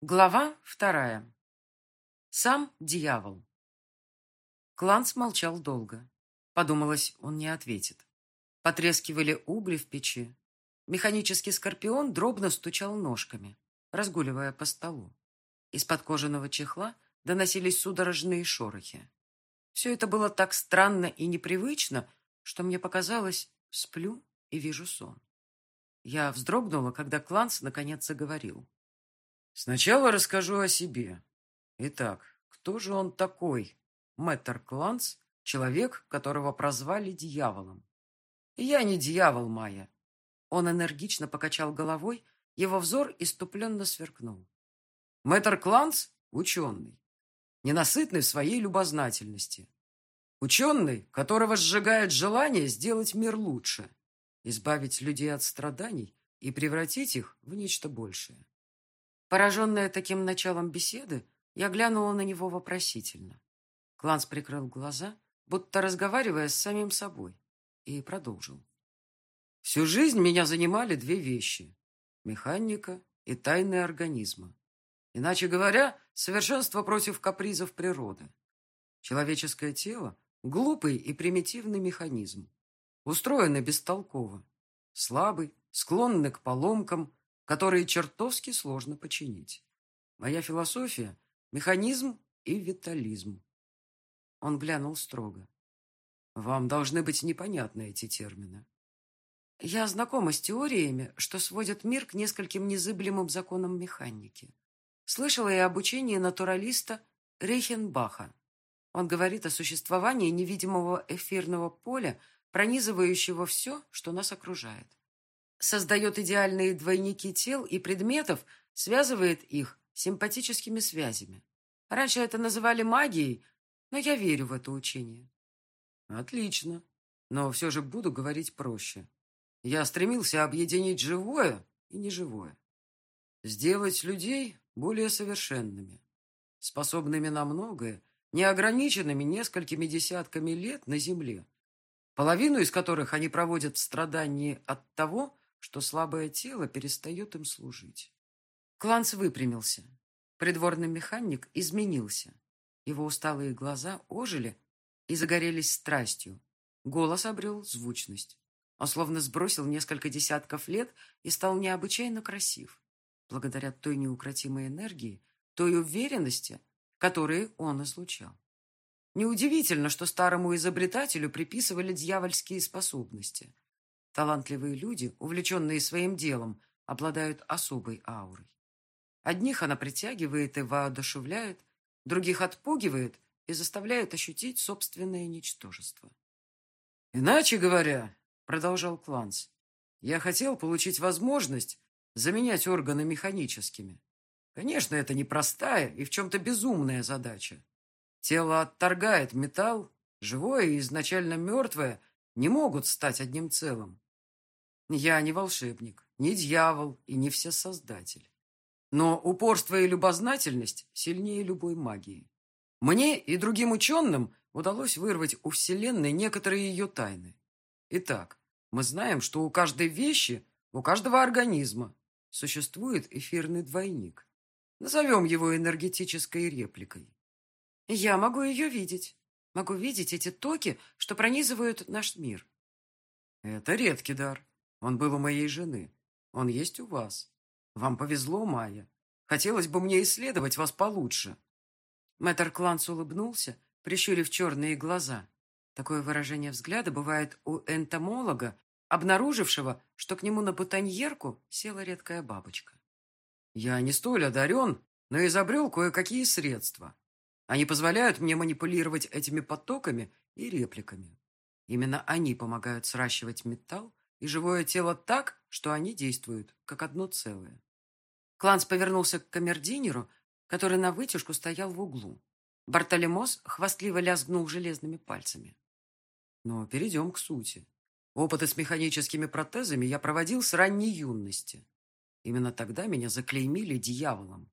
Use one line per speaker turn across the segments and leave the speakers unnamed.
Глава вторая. Сам дьявол. Кланс молчал долго. Подумалось, он не ответит. Потрескивали угли в печи. Механический скорпион дробно стучал ножками, разгуливая по столу. Из-под кожаного чехла доносились судорожные шорохи. Все это было так странно и непривычно, что мне показалось, сплю и вижу сон. Я вздрогнула, когда Кланс наконец заговорил.
Сначала расскажу о себе. Итак, кто же он такой? Мэттер Кланс, человек, которого прозвали дьяволом. я не дьявол, Майя.
Он энергично покачал головой, его взор иступленно сверкнул.
Мэттер Кланс – ученый, ненасытный в своей любознательности. Ученый, которого сжигает желание сделать мир лучше, избавить людей от страданий и превратить их в нечто большее.
Пораженная таким началом беседы, я глянула на него вопросительно. Кланс прикрыл глаза, будто разговаривая с самим собой, и продолжил.
Всю жизнь меня занимали две вещи – механика и тайны организма. Иначе говоря, совершенство против капризов природы. Человеческое тело – глупый и примитивный механизм, устроенный бестолково, слабый, склонный к поломкам – которые чертовски сложно починить. Моя философия – механизм и витализм. Он глянул строго. Вам должны быть непонятны эти термины.
Я знакома с теориями, что сводят мир к нескольким незыблемым законам механики. Слышала и об учении натуралиста Рейхенбаха. Он говорит о существовании невидимого эфирного поля, пронизывающего все, что нас окружает создает идеальные двойники тел и предметов, связывает их симпатическими связями. Раньше это называли магией, но я верю в это учение.
Отлично. Но все же буду говорить проще. Я стремился объединить живое и неживое. Сделать людей более совершенными, способными на многое, неограниченными несколькими десятками лет на Земле, половину из которых они проводят в страдании от того, что слабое тело перестает им служить.
Кланц выпрямился. Придворный механик изменился. Его усталые глаза ожили и загорелись страстью. Голос обрел звучность. Он словно сбросил несколько десятков лет и стал необычайно красив, благодаря той неукротимой энергии, той уверенности, которые он излучал. Неудивительно, что старому изобретателю приписывали дьявольские способности – Талантливые люди, увлеченные своим делом, обладают особой аурой. Одних она притягивает и воодушевляет, других отпугивает и заставляет ощутить собственное ничтожество.
«Иначе говоря, — продолжал Кланс, — я хотел получить возможность заменять органы механическими. Конечно, это непростая и в чем-то безумная задача. Тело отторгает металл, живое и изначально мертвое не могут стать одним целым. Я не волшебник, не дьявол и не всесоздатель. Но упорство и любознательность сильнее любой магии. Мне и другим ученым удалось вырвать у Вселенной некоторые ее тайны. Итак, мы знаем, что у каждой вещи, у каждого организма существует эфирный двойник. Назовем его энергетической репликой.
Я могу ее видеть. Могу видеть эти токи, что пронизывают наш мир.
Это редкий дар. Он был у моей жены. Он есть у вас. Вам повезло, Майя. Хотелось бы мне исследовать вас получше.
Мэтр Кланс улыбнулся, прищурив черные глаза. Такое выражение взгляда бывает у энтомолога, обнаружившего, что к нему на бутоньерку села редкая бабочка.
Я не столь одарен, но изобрел кое-какие средства. Они позволяют мне манипулировать этими потоками и репликами. Именно они помогают сращивать металл и живое тело так, что они действуют, как одно целое.
Кланс повернулся к камердинеру, который на вытяжку стоял в углу. Бартолемос хвастливо лязгнул железными пальцами.
Но перейдем к сути. Опыты с механическими протезами я проводил с ранней юности. Именно тогда меня заклеймили дьяволом.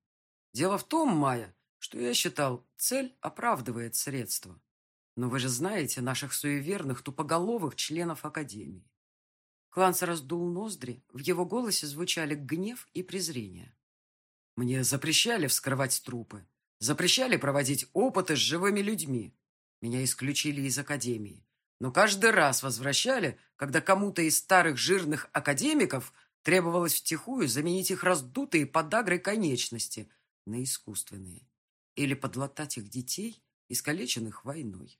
Дело в том, Майя, что я считал, цель оправдывает средства. Но вы же знаете наших суеверных тупоголовых членов Академии.
Кланс раздул ноздри, в его голосе звучали гнев и презрение.
Мне запрещали вскрывать трупы, запрещали проводить опыты с живыми людьми. Меня исключили из академии. Но каждый раз возвращали, когда кому-то из старых жирных академиков требовалось втихую заменить их раздутые подагрой конечности на искусственные или подлатать их детей, искалеченных войной.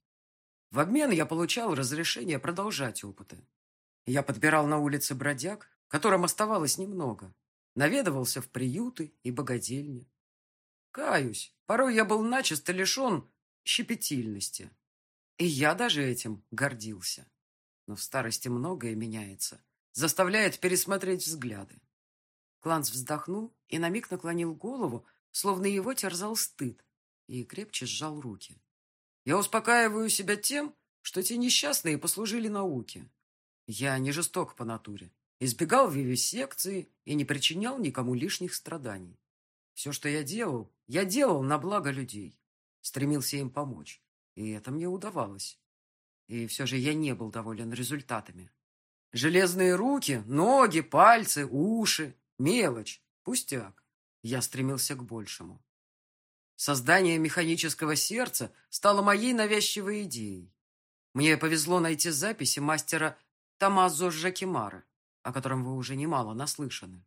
В обмен я получал разрешение продолжать опыты. Я подбирал на улице бродяг, которым оставалось немного, наведывался в приюты и богадельни. Каюсь, порой я был начисто лишен щепетильности. И я даже этим гордился. Но в старости многое меняется, заставляет пересмотреть взгляды. Кланц вздохнул и на миг наклонил голову, словно его терзал стыд, и крепче сжал руки. Я успокаиваю себя тем, что те несчастные послужили науке. Я не жесток по натуре, избегал вивисекции и не причинял никому лишних страданий. Все, что я делал, я делал на благо людей, стремился им помочь, и это мне удавалось. И все же я не был доволен результатами. Железные руки, ноги, пальцы, уши, мелочь, пустяк. Я стремился к большему. Создание механического сердца стало моей навязчивой идеей. Мне повезло найти записи мастера Тамазо Жакимара, о котором вы уже немало наслышаны.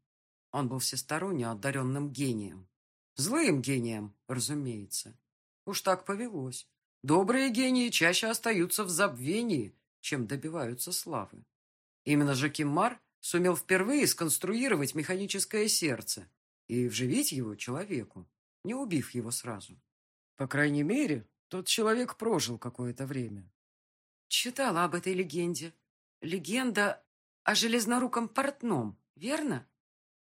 Он был всесторонне одаренным гением. Злым гением, разумеется. Уж так повелось. Добрые гении чаще остаются в забвении, чем добиваются славы. Именно Жакимар сумел впервые сконструировать механическое сердце и вживить его человеку не убив его сразу. По крайней мере, тот человек прожил какое-то время.
Читала об этой легенде. Легенда о железноруком портном, верно?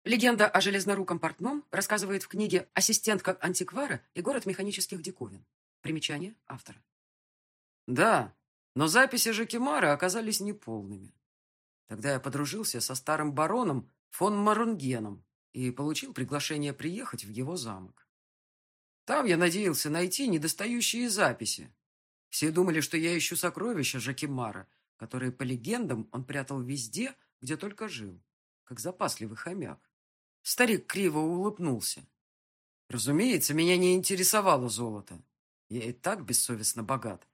Легенда о железноруком портном рассказывает в книге «Ассистентка антиквара и город механических диковин». Примечание автора.
Да, но записи Жакимара оказались неполными. Тогда я подружился со старым бароном фон Марунгеном и получил приглашение приехать в его замок. Там я надеялся найти недостающие записи. Все думали, что я ищу сокровища Жакимара, которые, по легендам, он прятал везде, где только жил, как запасливый хомяк. Старик криво улыбнулся. Разумеется, меня не интересовало золото. Я и так бессовестно богат.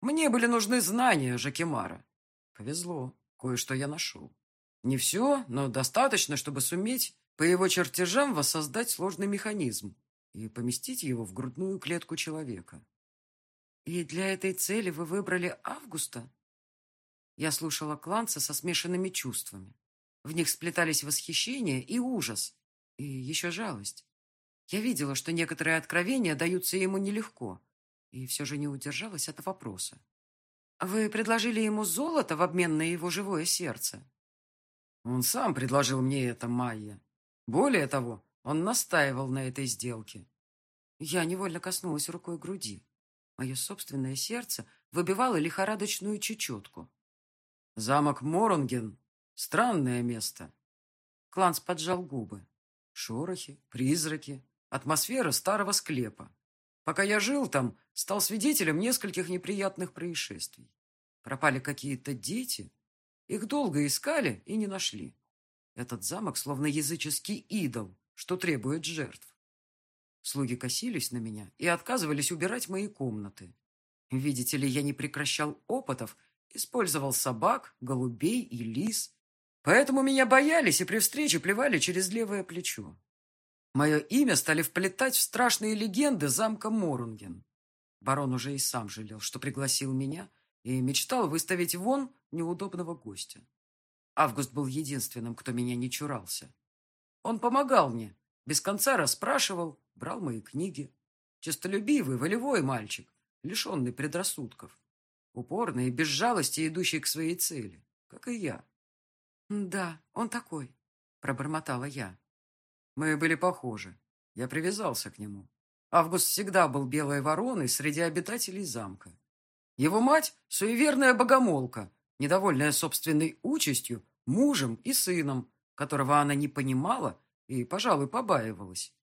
Мне были нужны знания Жакимара. Повезло, кое-что я нашел. Не все, но достаточно, чтобы суметь по его чертежам воссоздать сложный механизм, и поместить его в грудную клетку человека.
«И для этой цели вы выбрали Августа?» Я слушала Кланца со смешанными чувствами. В них сплетались восхищение и ужас, и еще жалость. Я видела, что некоторые откровения даются ему нелегко, и все же не удержалась от вопроса. «Вы предложили ему золото в обмен на его живое сердце?»
«Он сам предложил мне это, Майя. Более того, он настаивал на этой сделке.
Я невольно коснулась рукой груди. Мое собственное сердце выбивало лихорадочную чечетку.
Замок Моронген — странное место.
Кланс поджал губы.
Шорохи, призраки, атмосфера старого склепа. Пока я жил там, стал свидетелем нескольких неприятных происшествий. Пропали какие-то дети. Их долго искали и не нашли. Этот замок словно языческий идол, что требует жертв. Слуги косились на меня и отказывались убирать мои комнаты. Видите ли, я не прекращал опытов, использовал собак, голубей и лис. Поэтому меня боялись и при встрече плевали через левое плечо. Мое имя стали вплетать в страшные легенды замка Морунген. Барон уже и сам жалел, что пригласил меня, и мечтал выставить вон неудобного гостя. Август был единственным, кто меня не чурался. Он помогал мне, без конца расспрашивал, брал мои книги. Честолюбивый, волевой мальчик, лишенный предрассудков. Упорный и без жалости идущий к своей цели, как и я.
«Да, он такой», — пробормотала я.
Мы были похожи. Я привязался к нему. Август всегда был белой вороной среди обитателей замка. Его мать — суеверная богомолка, недовольная собственной участью, мужем и сыном, которого она не понимала и, пожалуй, побаивалась.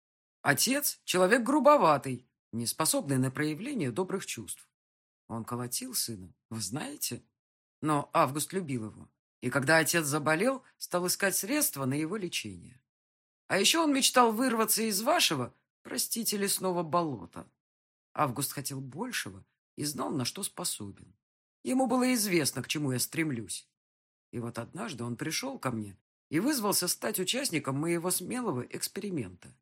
Отец – человек грубоватый, не способный на проявление добрых чувств. Он колотил сына, вы знаете? Но Август любил его, и когда отец заболел, стал искать средства на его лечение. А еще он мечтал вырваться из вашего, простите, лесного болота. Август хотел большего и знал, на что способен. Ему было известно, к чему я стремлюсь. И вот однажды он пришел ко мне и вызвался стать участником моего смелого эксперимента.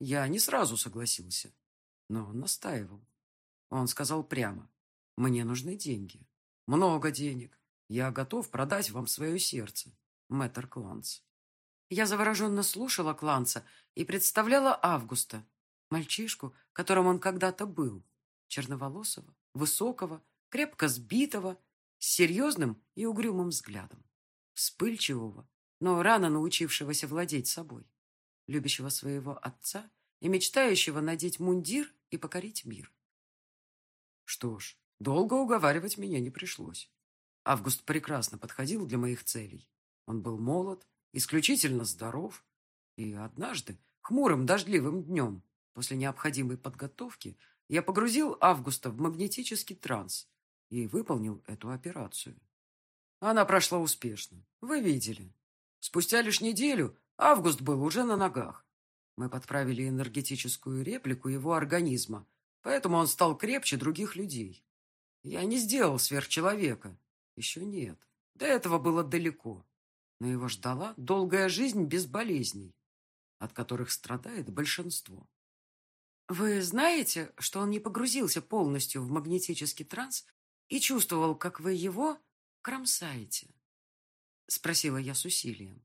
Я не сразу согласился, но он настаивал. Он сказал прямо, мне нужны деньги. Много денег. Я готов продать вам свое сердце, мэтр Кланц. Я завороженно слушала Кланца и представляла Августа, мальчишку, которым он когда-то был, черноволосого, высокого, крепко сбитого, с серьезным и угрюмым взглядом, вспыльчивого, но рано научившегося владеть собой, любящего своего отца и мечтающего надеть мундир и покорить мир. Что ж, долго уговаривать меня не пришлось. Август прекрасно подходил для моих целей. Он был молод, исключительно здоров, и однажды, хмурым дождливым днем, после необходимой подготовки, я погрузил Августа в магнетический транс и выполнил эту операцию. Она прошла успешно. Вы видели. Спустя лишь неделю Август был уже на ногах. Мы подправили энергетическую реплику его организма, поэтому он стал крепче других людей. Я не сделал сверхчеловека. Еще нет. До этого было далеко. Но его ждала долгая жизнь без болезней, от которых страдает большинство. Вы знаете, что он не погрузился полностью в магнетический транс и чувствовал, как вы его кромсаете? Спросила я с усилием.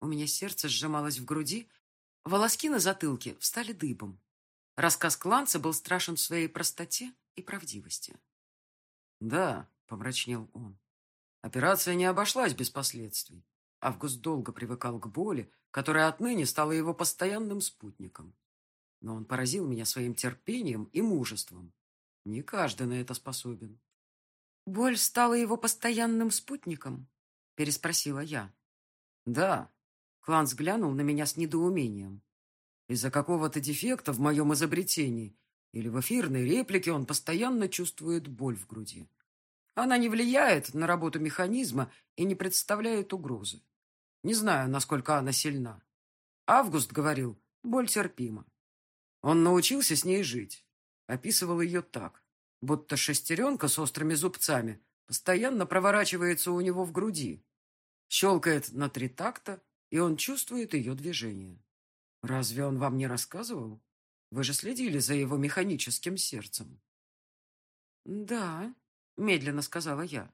У меня сердце сжималось в груди, волоски на затылке встали дыбом. Рассказ Кланца был страшен в своей простоте и правдивости. «Да», — помрачнел он, — «операция не обошлась без последствий. Август долго привыкал к боли, которая отныне стала его постоянным спутником. Но он поразил меня своим терпением и мужеством. Не каждый на это способен. «Боль стала его постоянным спутником?» — переспросила я. «Да». Клан взглянул на меня с недоумением. Из-за какого-то дефекта в моем изобретении или в эфирной реплике он постоянно чувствует боль в груди. Она не влияет на работу механизма и не представляет угрозы. Не знаю, насколько она сильна. Август говорил, боль терпима. Он научился с ней жить. Описывал ее так, будто шестеренка с острыми зубцами постоянно проворачивается у него в груди. Щелкает на три такта, и он чувствует ее движение. Разве он вам не рассказывал? Вы же следили за его механическим сердцем. Да, медленно сказала я.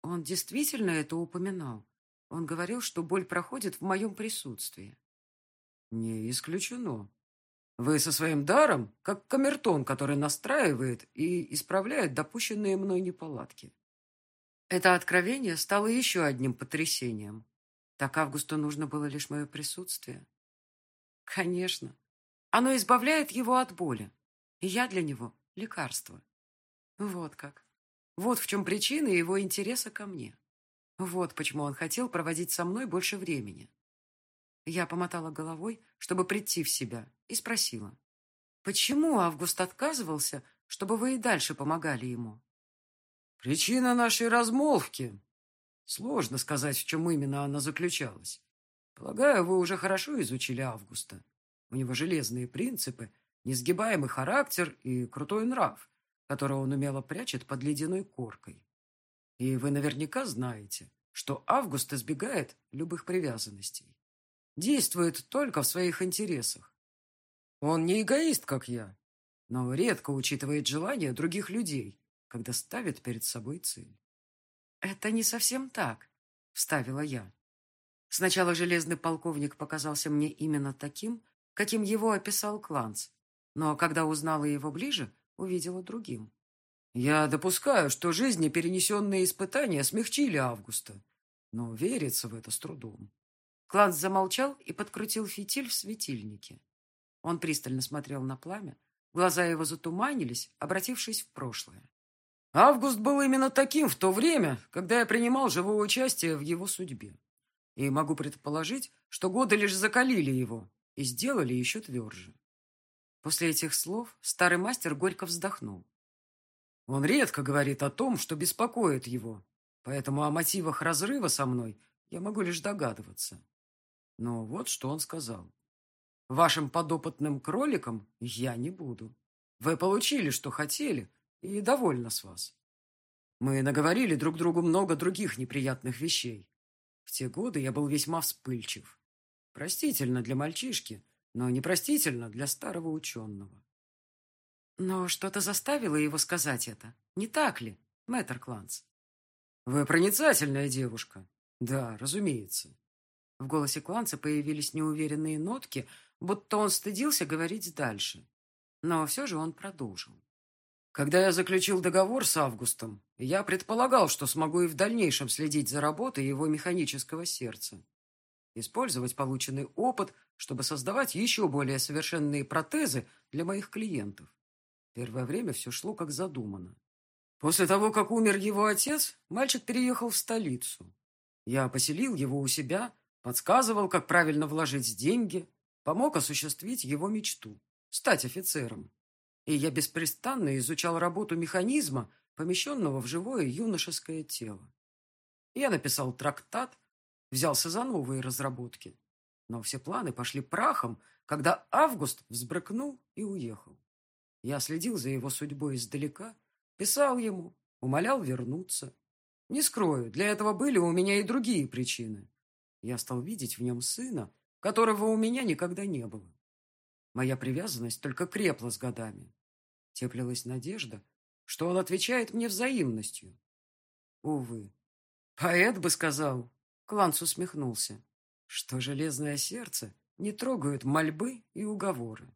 Он действительно это упоминал. Он говорил, что боль проходит в моем присутствии. Не исключено. Вы со своим даром, как камертон, который настраивает и исправляет допущенные мной неполадки. Это откровение стало еще одним потрясением. Так Августу нужно было лишь мое присутствие. Конечно. Оно избавляет его от боли. И я для него лекарство. Вот как. Вот в чем причина его интереса ко мне. Вот почему он хотел проводить со мной больше времени. Я помотала головой, чтобы прийти в себя, и спросила. «Почему Август отказывался, чтобы вы и дальше помогали ему?» «Причина нашей размолвки. Сложно сказать, в чем именно она заключалась. Полагаю, вы уже хорошо изучили Августа. У него железные принципы, несгибаемый характер и крутой нрав, который он умело прячет под ледяной коркой. И вы наверняка знаете, что Август избегает любых привязанностей. Действует только в своих интересах. Он не эгоист, как я, но редко учитывает желания других людей, когда ставит перед собой цель. «Это не совсем так», — вставила я. Сначала железный полковник показался мне именно таким, каким его описал Кланц, но когда узнала его ближе, увидела другим. Я допускаю, что жизни перенесенные испытания смягчили Августа, но верится в это с трудом. Кланс замолчал и подкрутил фитиль в светильнике. Он пристально смотрел на пламя, глаза его затуманились, обратившись в прошлое. Август был именно таким в то время, когда я принимал живое участие в его судьбе. И могу предположить, что годы лишь закалили его и сделали еще тверже. После этих слов старый мастер горько вздохнул. Он редко говорит о том, что беспокоит его, поэтому о мотивах разрыва со мной я могу лишь догадываться. Но вот что он сказал. Вашим подопытным кроликом я не буду. Вы получили, что хотели, и довольна с вас. Мы наговорили друг другу много других неприятных вещей. В те годы я был весьма вспыльчив. Простительно для мальчишки, но непростительно для старого ученого.
Но что-то заставило его сказать это, не так ли, мэтр Кланц?
Вы проницательная девушка. Да, разумеется.
В голосе Кланца появились неуверенные нотки, будто он стыдился говорить дальше. Но все же он продолжил.
Когда я заключил договор с Августом, я предполагал, что смогу и в дальнейшем следить за работой его механического сердца. Использовать полученный опыт, чтобы создавать еще более совершенные протезы для моих клиентов. Первое время все шло как задумано. После того, как умер его отец, мальчик переехал в столицу. Я поселил его у себя, подсказывал, как правильно вложить деньги, помог осуществить его мечту – стать офицером и я беспрестанно изучал работу механизма, помещенного в живое юношеское тело. Я написал трактат, взялся за новые разработки. Но все планы пошли прахом, когда Август взбрыкнул и уехал. Я следил за его судьбой издалека, писал ему, умолял вернуться. Не скрою, для этого были у меня и другие причины. Я стал видеть в нем сына, которого у меня никогда не было. Моя привязанность только крепла с годами теплилась надежда, что он отвечает мне взаимностью. Увы, поэт бы сказал, Кланц усмехнулся, что железное сердце не трогают мольбы и уговоры.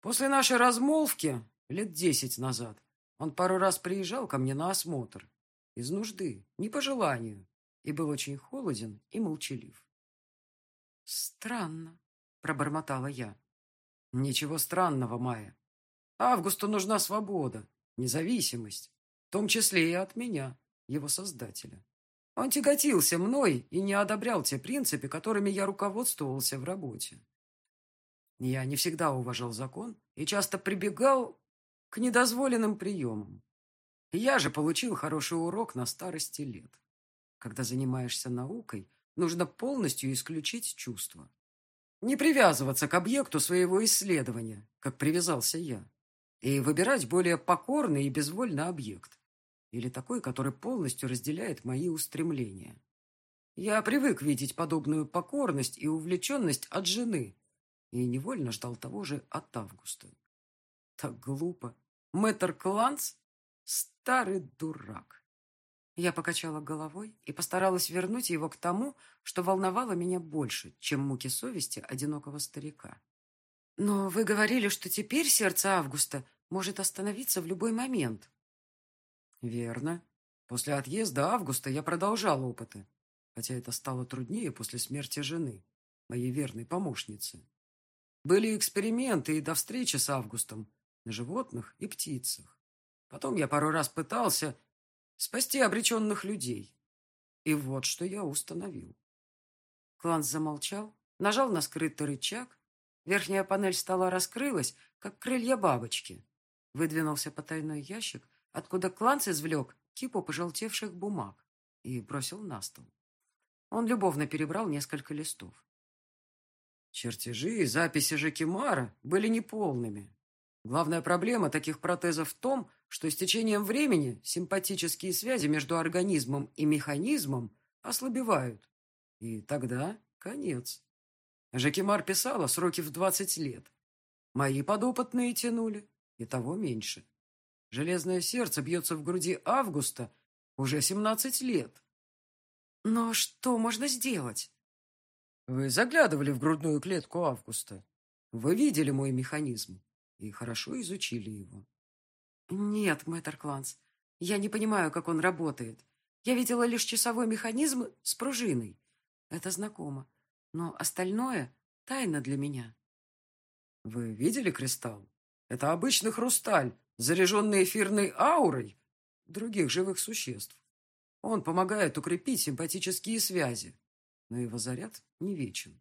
После нашей размолвки, лет десять назад, он пару раз приезжал ко мне на осмотр. Из нужды, не по желанию, и был очень холоден и молчалив.
«Странно», — пробормотала я.
«Ничего странного, Майя. Августу нужна свобода, независимость, в том числе и от меня, его создателя. Он тяготился мной и не одобрял те принципы, которыми я руководствовался в работе. Я не всегда уважал закон и часто прибегал к недозволенным приемам. Я же получил хороший урок на старости лет. Когда занимаешься наукой, нужно полностью исключить чувства. Не привязываться к объекту своего исследования, как привязался я и выбирать более покорный и безвольный объект, или такой, который полностью разделяет мои устремления. Я привык видеть подобную покорность и увлеченность от жены, и невольно ждал того же от Августа. Так глупо. Мэтр Кланц — старый дурак.
Я покачала головой и постаралась вернуть его к тому, что волновало меня больше, чем муки совести одинокого старика. Но вы говорили, что теперь сердце Августа может остановиться в любой момент.
Верно. После отъезда Августа я продолжал опыты, хотя это стало труднее после смерти жены, моей верной помощницы. Были эксперименты и до встречи с Августом на животных и птицах. Потом я пару раз пытался спасти обреченных людей. И вот что я установил.
Кланс замолчал, нажал на скрытый рычаг, Верхняя панель стола раскрылась, как крылья бабочки. Выдвинулся потайной ящик, откуда Кланц извлек кипу пожелтевших бумаг и бросил на стол. Он любовно перебрал несколько листов.
Чертежи и записи Жекимара были неполными. Главная проблема таких протезов в том, что с течением времени симпатические связи между организмом и механизмом ослабевают. И тогда конец. Жакимар писала сроки в двадцать лет. Мои подопытные тянули, и того меньше. Железное сердце бьется в груди Августа уже семнадцать лет.
Но что можно сделать?
Вы заглядывали в грудную клетку Августа. Вы видели мой механизм и хорошо изучили его.
Нет, мэтр Кланс, я не понимаю, как он работает. Я видела лишь часовой механизм с пружиной. Это знакомо но остальное — тайна для меня.
Вы видели кристалл? Это обычный хрусталь, заряженный эфирной аурой других живых существ. Он помогает укрепить симпатические связи, но его заряд не вечен.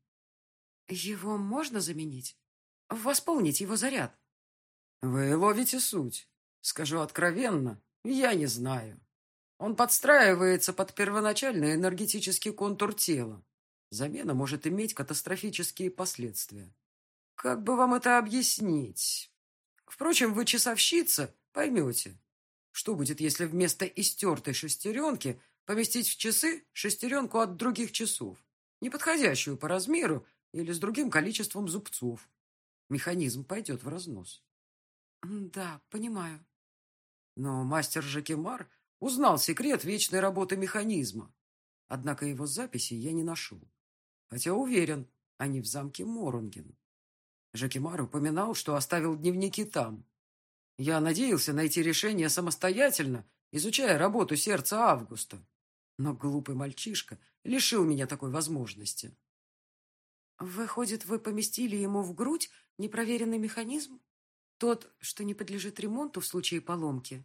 Его можно заменить? Восполнить его заряд?
Вы ловите суть. Скажу откровенно, я не знаю. Он подстраивается под первоначальный энергетический контур тела. Замена может иметь катастрофические последствия. Как бы вам это объяснить? Впрочем, вы часовщица, поймете. Что будет, если вместо истертой шестеренки поместить в часы шестеренку от других часов, неподходящую по размеру или с другим количеством зубцов? Механизм пойдет в разнос.
Да, понимаю.
Но мастер Жакемар узнал секрет вечной работы механизма. Однако его записи я не нашел. Хотя уверен, они в замке Морунген. Жакимар упоминал, что оставил дневники там. Я надеялся найти решение самостоятельно, изучая работу сердца Августа. Но глупый мальчишка лишил меня такой возможности.
Выходит, вы поместили ему в грудь непроверенный механизм? Тот, что не подлежит ремонту в случае поломки?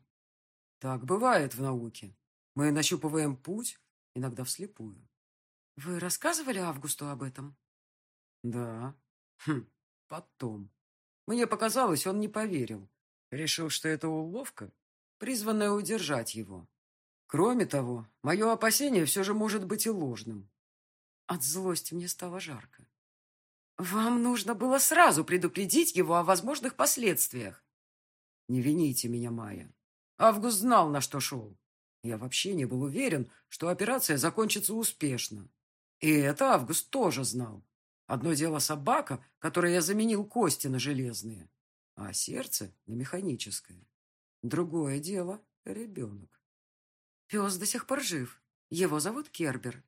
Так бывает в науке. Мы нащупываем путь, иногда вслепую.
Вы рассказывали Августу об этом?
Да. Хм, Потом. Мне показалось, он не поверил. Решил, что это уловка, призванная удержать его. Кроме того, мое опасение все же может быть и ложным.
От злости мне стало жарко. Вам нужно было сразу предупредить его о возможных последствиях.
Не вините меня, Майя. Август знал, на что шел. Я вообще не был уверен, что операция закончится успешно. И это Август тоже знал. Одно дело собака, которой я заменил кости на железные, а сердце на механическое. Другое дело — ребенок.
Пес до сих пор жив. Его зовут Кербер.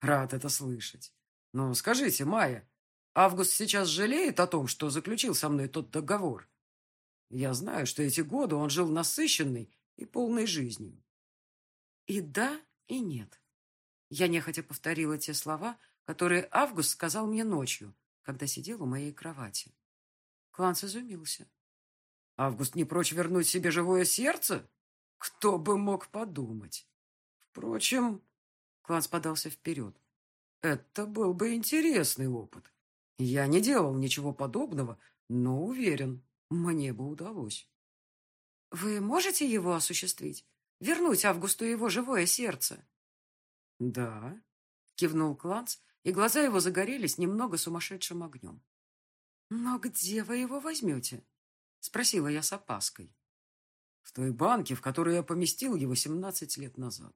Рад это слышать. Но скажите, Майя, Август сейчас жалеет о том, что заключил со мной тот договор? Я знаю, что эти годы он жил насыщенной и полной жизнью.
И да, и нет. Я нехотя повторила те слова, которые Август сказал мне ночью, когда сидел у моей кровати. Кланс изумился.
Август не прочь вернуть себе живое сердце? Кто бы мог подумать? Впрочем, Кланс подался вперед. Это был бы интересный опыт. Я не делал ничего подобного, но уверен, мне бы удалось.
Вы можете его осуществить? Вернуть Августу его живое сердце?
Да,
кивнул Кланс, и глаза его загорелись немного сумасшедшим огнем. «Но где вы его возьмете?» — спросила я с опаской.
«В той банке, в которую я поместил его семнадцать лет назад.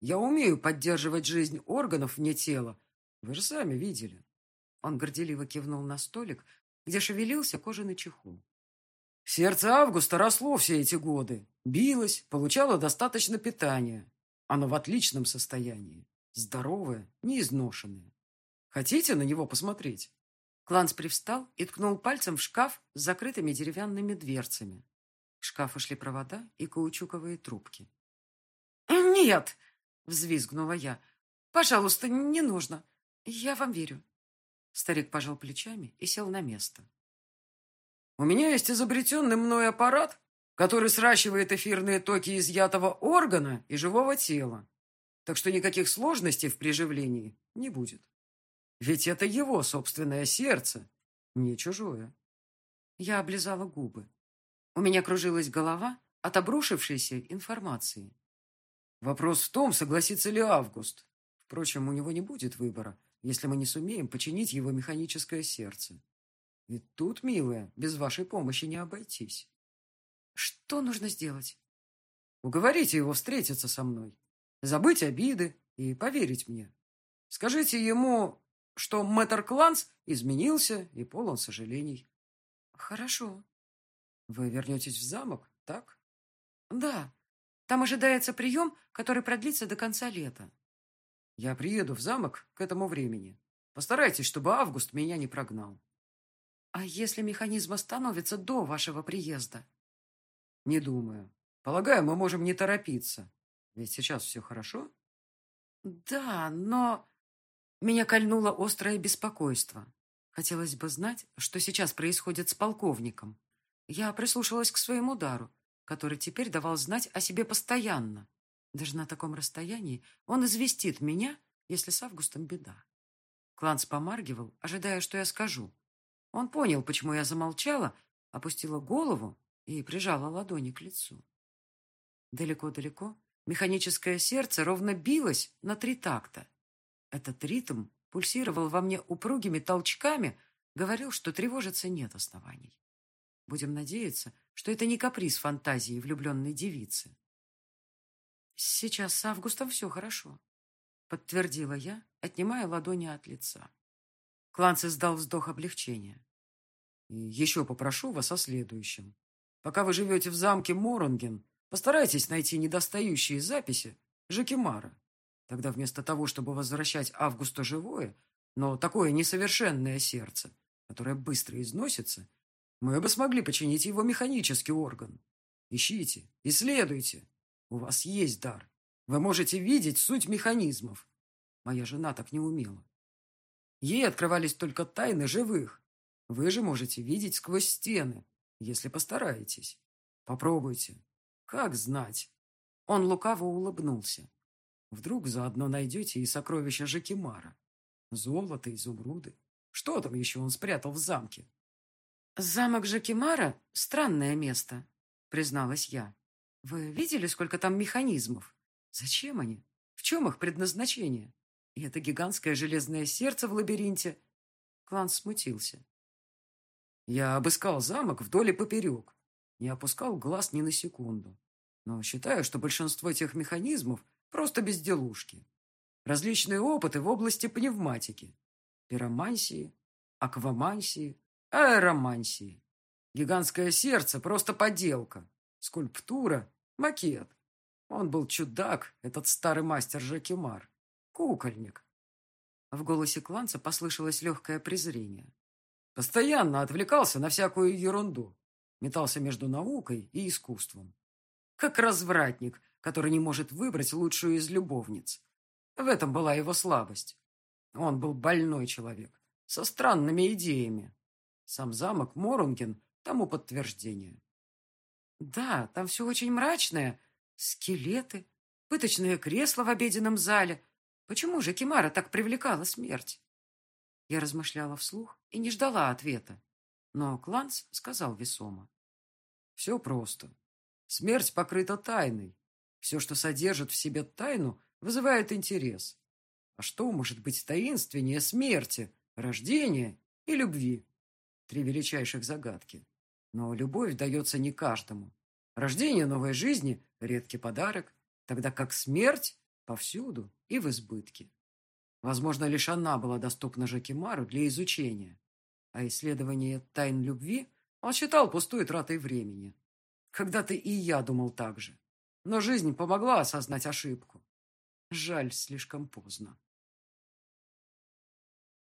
Я умею поддерживать жизнь органов вне тела. Вы же сами видели».
Он горделиво кивнул на столик, где шевелился кожаный чехол.
Сердце Августа росло все эти годы, билось, получало достаточно питания. Оно в отличном состоянии, здоровое, неизношенное. Хотите на него посмотреть?»
Кланс привстал и ткнул пальцем в шкаф с закрытыми деревянными дверцами. В шкаф ушли провода и каучуковые трубки. «Нет!» — взвизгнула я. «Пожалуйста, не нужно. Я вам верю». Старик пожал плечами и сел на место.
«У меня есть изобретенный мной аппарат, который сращивает эфирные токи изъятого органа и живого тела. Так что никаких сложностей в приживлении не будет. Ведь это его собственное сердце, не чужое.
Я облизала губы. У меня кружилась голова от обрушившейся информации.
Вопрос в том, согласится ли Август. Впрочем, у него не будет выбора, если мы не сумеем починить его механическое сердце. Ведь тут, милая, без вашей помощи не обойтись.
Что нужно сделать?
Уговорите его встретиться со мной, забыть обиды и поверить мне. Скажите ему, что мэтр Кланс изменился и полон сожалений.
Хорошо.
Вы вернетесь в замок, так?
Да. Там ожидается прием, который продлится до конца лета.
Я приеду в замок к этому времени. Постарайтесь, чтобы Август меня не прогнал.
А если механизм остановится до вашего приезда?
Не думаю. Полагаю, мы можем не торопиться. Ведь сейчас все хорошо?
Да, но... Меня кольнуло острое беспокойство. Хотелось бы знать, что сейчас происходит с полковником. Я прислушалась к своему удару, который теперь давал знать о себе постоянно. Даже на таком расстоянии он известит меня, если с Августом беда. Кланс помаргивал, ожидая, что я скажу. Он понял, почему я замолчала, опустила голову и прижала ладони к лицу. Далеко-далеко механическое сердце ровно билось на три такта. Этот ритм пульсировал во мне упругими толчками, говорил, что тревожиться нет оснований. Будем надеяться, что это не каприз фантазии влюбленной девицы. Сейчас с Августом все хорошо, подтвердила я, отнимая ладони от лица. Кланц издал вздох облегчения.
Еще попрошу вас о следующем. Пока вы живете в замке Моронген, постарайтесь найти недостающие записи Жакимара. Тогда вместо того, чтобы возвращать Августа живое, но такое несовершенное сердце, которое быстро износится, мы бы смогли починить его механический орган. Ищите, исследуйте. У вас есть дар. Вы можете видеть суть механизмов. Моя жена так не умела. Ей открывались только тайны живых. Вы же можете видеть сквозь стены, если постараетесь. Попробуйте. Как знать?
Он лукаво улыбнулся.
Вдруг заодно найдете и сокровища Жакимара. Золото, изумруды. Что там еще он спрятал в замке?
«Замок Жакимара — странное место», — призналась я. «Вы видели, сколько там механизмов? Зачем они? В чем их предназначение? И это гигантское железное сердце в лабиринте?» Клан смутился.
«Я обыскал замок вдоль и поперек, не опускал глаз ни на секунду. Но считаю, что большинство этих механизмов просто безделушки. Различные опыты в области пневматики, пиромансии, аквамансии, аэромансии. Гигантское сердце – просто подделка. Скульптура – макет. Он был чудак, этот старый мастер Жакимар. Кукольник.
В голосе Кланца послышалось легкое презрение.
Постоянно отвлекался на всякую ерунду. Метался между наукой и искусством. Как развратник, который не может выбрать лучшую из любовниц. В этом была его слабость. Он был больной человек, со странными идеями. Сам замок Морунген тому подтверждение.
Да, там все очень мрачное. Скелеты, пыточное кресло в обеденном зале. Почему же Кимара так привлекала смерть? Я размышляла вслух и не ждала ответа. Но Кланц сказал весомо.
Все просто. Смерть покрыта тайной. Все, что содержит в себе тайну, вызывает интерес. А что может быть таинственнее смерти, рождения и любви? Три величайших загадки. Но любовь дается не каждому. Рождение новой жизни – редкий подарок, тогда как смерть повсюду и в избытке. Возможно, лишь она была доступна Жакимару для изучения, а исследование тайн любви он считал пустой тратой времени. Когда-то и я думал так же, но жизнь помогла осознать ошибку. Жаль, слишком поздно.